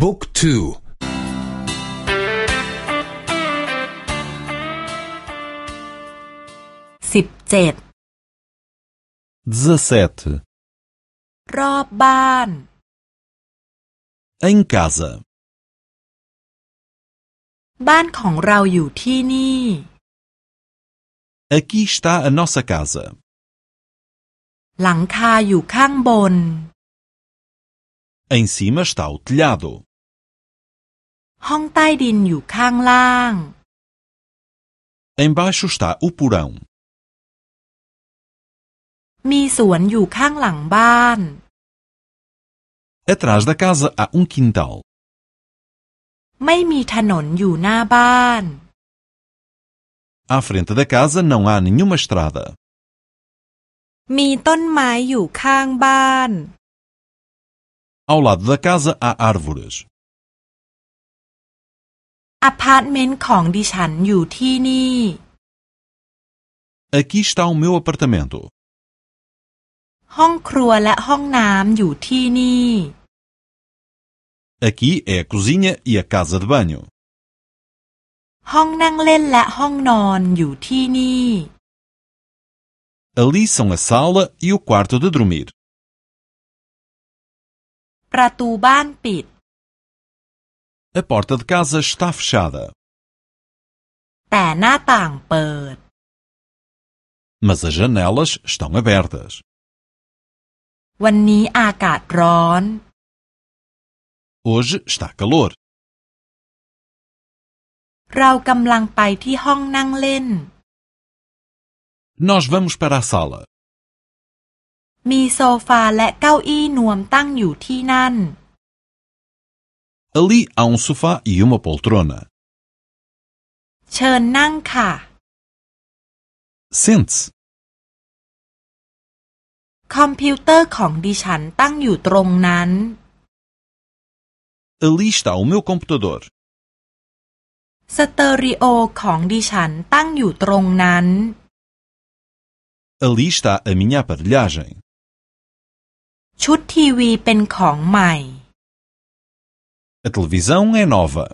บุ๊กทูสิบเจ็ด 17. รอบบ้าน Em casa. บ้านของเราอยู่ที่นี่ Aqui está a nossa casa. หลังคาอยู่ข้างบน Em cima está o telhado. ห้องใต้ดินอยู่ข้างล่าง Embaixo está o porão. มีสวนอยู่ข้างหลังบ้าน Atrás da casa há um quintal. ไม่มีถนนอยู่หน้าบ้าน À frente da casa não há nenhuma estrada. มีต้นไม้อยู่ข้างบ้าน Ao lado da casa há árvores. อพาร์ตเมนต์ของดิฉันอยู่ที่นี่ Aqui está o meu apartamento. ห้องครัวและห้องน้ำอยู่ที่นี่ Aqui é a cozinha e a casa de banho. ห้องนั่งเล่นและห้องนอนอยู่ที่นี่ Ali são a sala e o quarto de dormir. ประตูบ้านปิด A porta de casa está fechada, แต่หน้าต่างเปิด mas as janelas estão abertas. วันนี้อากาศร้อน Hoje está calor. เรากำลังไปที่ห้องนั่งเล่น Nós vamos para a sala. มีโซฟาและเก้าอี้นวมตั้งอยู่ที่นั่น Ali há um sofá e uma poltrona. เชิญนั่งค่ะ Sente-se. คอมพิวเตอร์ของดิฉันตั้งอยู่ตรงนั้น Ali está o meu computador. สเตอริโอของดิฉันตั้งอยู่ตรงนั้น Ali está a minha aparelhagem. ชุดทีวีเป็นของใหม่ A televisão é nova.